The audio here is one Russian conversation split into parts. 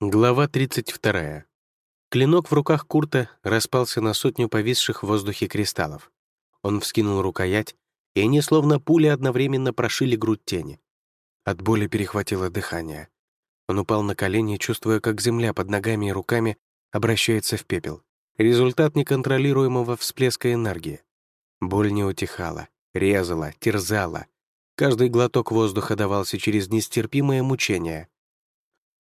Глава 32. Клинок в руках Курта распался на сотню повисших в воздухе кристаллов. Он вскинул рукоять, и они словно пули одновременно прошили грудь тени. От боли перехватило дыхание. Он упал на колени, чувствуя, как земля под ногами и руками обращается в пепел. Результат неконтролируемого всплеска энергии. Боль не утихала, резала, терзала. Каждый глоток воздуха давался через нестерпимое мучение —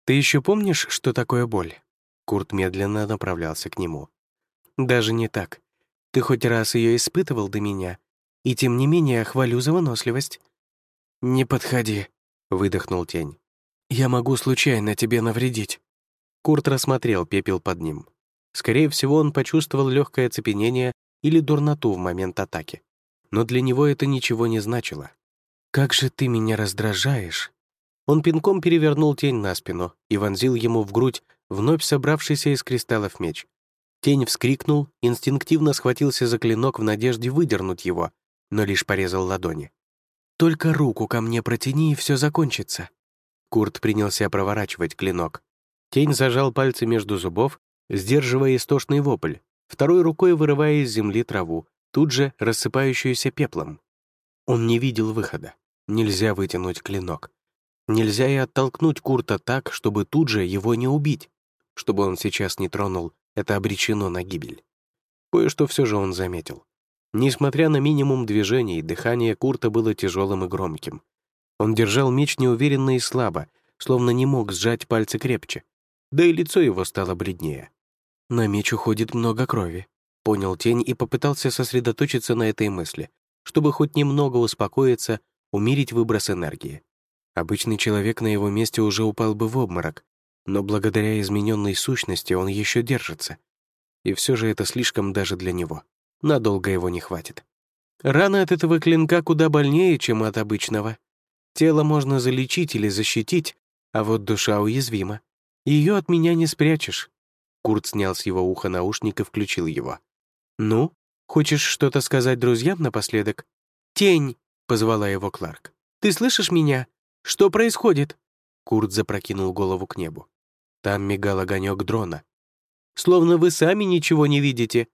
«Ты еще помнишь, что такое боль?» Курт медленно направлялся к нему. «Даже не так. Ты хоть раз ее испытывал до меня, и тем не менее хвалю за выносливость». «Не подходи», — выдохнул тень. «Я могу случайно тебе навредить». Курт рассмотрел пепел под ним. Скорее всего, он почувствовал легкое оцепенение или дурноту в момент атаки. Но для него это ничего не значило. «Как же ты меня раздражаешь!» Он пинком перевернул тень на спину и вонзил ему в грудь вновь собравшийся из кристаллов меч. Тень вскрикнул, инстинктивно схватился за клинок в надежде выдернуть его, но лишь порезал ладони. «Только руку ко мне протяни, и все закончится». Курт принялся проворачивать клинок. Тень зажал пальцы между зубов, сдерживая истошный вопль, второй рукой вырывая из земли траву, тут же рассыпающуюся пеплом. Он не видел выхода. Нельзя вытянуть клинок. Нельзя и оттолкнуть Курта так, чтобы тут же его не убить. Чтобы он сейчас не тронул, это обречено на гибель. Кое-что все же он заметил. Несмотря на минимум движений, дыхание Курта было тяжелым и громким. Он держал меч неуверенно и слабо, словно не мог сжать пальцы крепче. Да и лицо его стало бледнее. На меч уходит много крови. Понял тень и попытался сосредоточиться на этой мысли, чтобы хоть немного успокоиться, умерить выброс энергии. Обычный человек на его месте уже упал бы в обморок, но благодаря измененной сущности он еще держится. И все же это слишком даже для него. Надолго его не хватит. Рана от этого клинка куда больнее, чем от обычного. Тело можно залечить или защитить, а вот душа уязвима. Ее от меня не спрячешь. Курт снял с его уха наушник и включил его. «Ну, хочешь что-то сказать друзьям напоследок?» «Тень!» — позвала его Кларк. «Ты слышишь меня? Что происходит?» Курт запрокинул голову к небу. Там мигал огонек дрона. «Словно вы сами ничего не видите».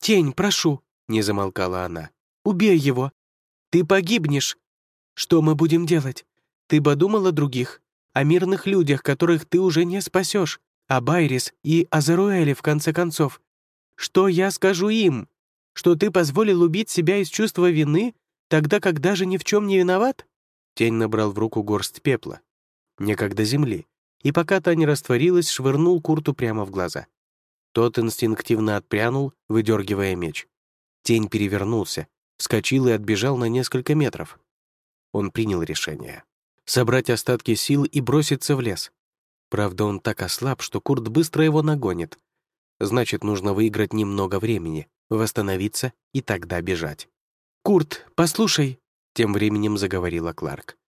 «Тень, прошу», — не замолкала она. «Убей его. Ты погибнешь. Что мы будем делать? Ты подумал о других, о мирных людях, которых ты уже не спасешь, о Байрис и Азеруэле, в конце концов. Что я скажу им? Что ты позволил убить себя из чувства вины, тогда как даже ни в чем не виноват?» Тень набрал в руку горсть пепла, некогда земли, и пока та не растворилась, швырнул Курту прямо в глаза. Тот инстинктивно отпрянул, выдергивая меч. Тень перевернулся, вскочил и отбежал на несколько метров. Он принял решение. Собрать остатки сил и броситься в лес. Правда, он так ослаб, что Курт быстро его нагонит. Значит, нужно выиграть немного времени, восстановиться и тогда бежать. «Курт, послушай!» Тем временем заговорила Кларк.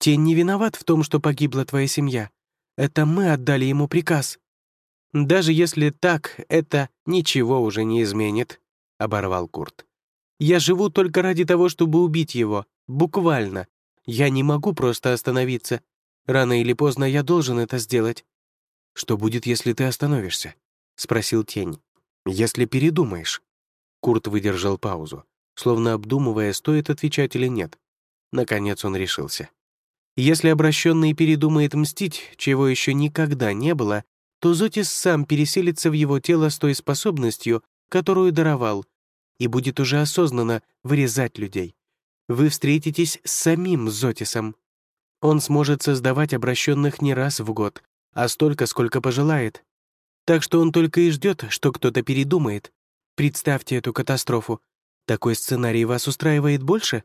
«Тень не виноват в том, что погибла твоя семья. Это мы отдали ему приказ. Даже если так, это ничего уже не изменит», — оборвал Курт. «Я живу только ради того, чтобы убить его. Буквально. Я не могу просто остановиться. Рано или поздно я должен это сделать». «Что будет, если ты остановишься?» — спросил Тень. «Если передумаешь». Курт выдержал паузу словно обдумывая, стоит отвечать или нет. Наконец он решился. Если обращенный передумает мстить, чего еще никогда не было, то Зотис сам переселится в его тело с той способностью, которую даровал, и будет уже осознанно вырезать людей. Вы встретитесь с самим Зотисом. Он сможет создавать обращенных не раз в год, а столько, сколько пожелает. Так что он только и ждет, что кто-то передумает. Представьте эту катастрофу. Такой сценарий вас устраивает больше?»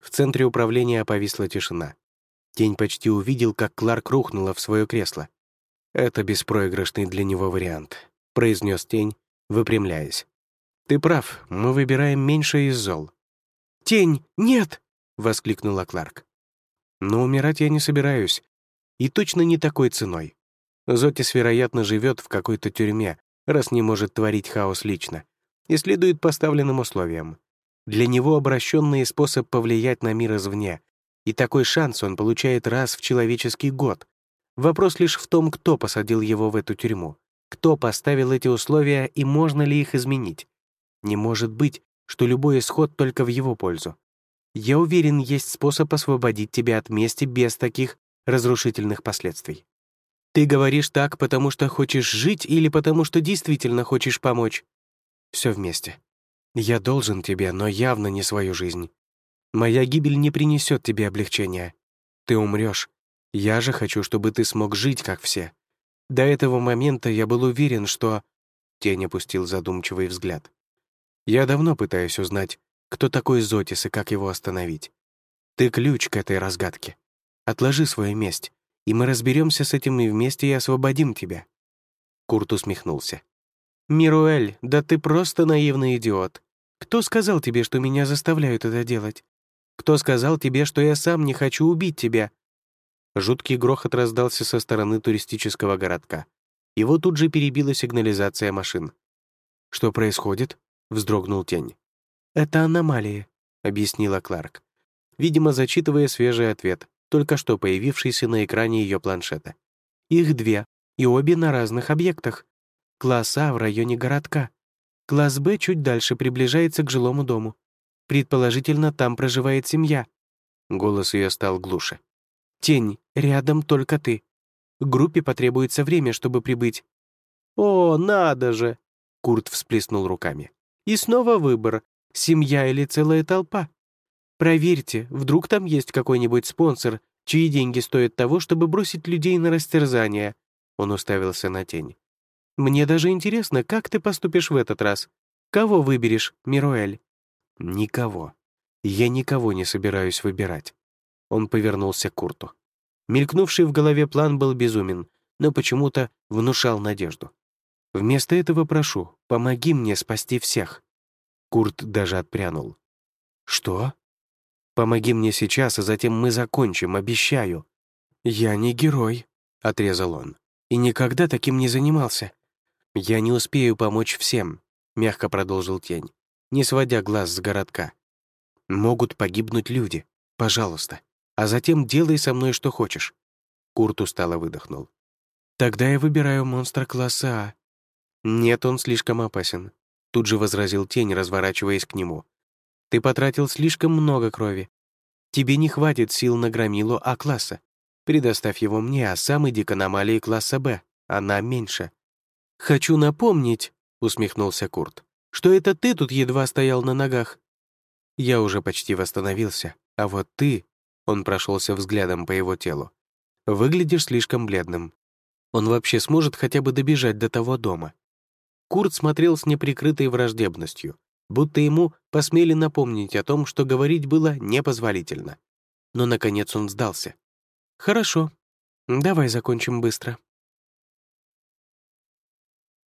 В центре управления повисла тишина. Тень почти увидел, как Кларк рухнула в свое кресло. «Это беспроигрышный для него вариант», — произнес Тень, выпрямляясь. «Ты прав, мы выбираем меньше из зол». «Тень, нет!» — воскликнула Кларк. «Но умирать я не собираюсь. И точно не такой ценой. Зотис, вероятно, живет в какой-то тюрьме, раз не может творить хаос лично и следует поставленным условиям. Для него обращенный способ повлиять на мир извне, и такой шанс он получает раз в человеческий год. Вопрос лишь в том, кто посадил его в эту тюрьму, кто поставил эти условия и можно ли их изменить. Не может быть, что любой исход только в его пользу. Я уверен, есть способ освободить тебя от мести без таких разрушительных последствий. Ты говоришь так, потому что хочешь жить или потому что действительно хочешь помочь? Все вместе. Я должен тебе, но явно не свою жизнь. Моя гибель не принесет тебе облегчения. Ты умрешь. Я же хочу, чтобы ты смог жить, как все. До этого момента я был уверен, что...» Тень опустил задумчивый взгляд. «Я давно пытаюсь узнать, кто такой Зотис и как его остановить. Ты ключ к этой разгадке. Отложи свою месть, и мы разберемся с этим и вместе и освободим тебя». Курт усмехнулся. «Мируэль, да ты просто наивный идиот. Кто сказал тебе, что меня заставляют это делать? Кто сказал тебе, что я сам не хочу убить тебя?» Жуткий грохот раздался со стороны туристического городка. Его тут же перебила сигнализация машин. «Что происходит?» — вздрогнул тень. «Это аномалии», — объяснила Кларк, видимо, зачитывая свежий ответ, только что появившийся на экране ее планшета. «Их две, и обе на разных объектах. Класс А в районе городка. Класс Б чуть дальше приближается к жилому дому. Предположительно, там проживает семья». Голос ее стал глуше. «Тень, рядом только ты. Группе потребуется время, чтобы прибыть». «О, надо же!» — Курт всплеснул руками. «И снова выбор, семья или целая толпа. Проверьте, вдруг там есть какой-нибудь спонсор, чьи деньги стоят того, чтобы бросить людей на растерзание». Он уставился на тень. «Мне даже интересно, как ты поступишь в этот раз. Кого выберешь, Мируэль?» «Никого. Я никого не собираюсь выбирать». Он повернулся к Курту. Мелькнувший в голове план был безумен, но почему-то внушал надежду. «Вместо этого прошу, помоги мне спасти всех». Курт даже отпрянул. «Что?» «Помоги мне сейчас, а затем мы закончим, обещаю». «Я не герой», — отрезал он, «и никогда таким не занимался». «Я не успею помочь всем», — мягко продолжил тень, не сводя глаз с городка. «Могут погибнуть люди. Пожалуйста, а затем делай со мной что хочешь». Курт устало выдохнул. «Тогда я выбираю монстра класса А». «Нет, он слишком опасен», — тут же возразил тень, разворачиваясь к нему. «Ты потратил слишком много крови. Тебе не хватит сил на громилу А-класса. Предоставь его мне, а сам иди к аномалии класса Б. Она меньше». «Хочу напомнить», — усмехнулся Курт, «что это ты тут едва стоял на ногах». «Я уже почти восстановился, а вот ты он прошелся взглядом по его телу. «Выглядишь слишком бледным. Он вообще сможет хотя бы добежать до того дома?» Курт смотрел с неприкрытой враждебностью, будто ему посмели напомнить о том, что говорить было непозволительно. Но, наконец, он сдался. «Хорошо. Давай закончим быстро».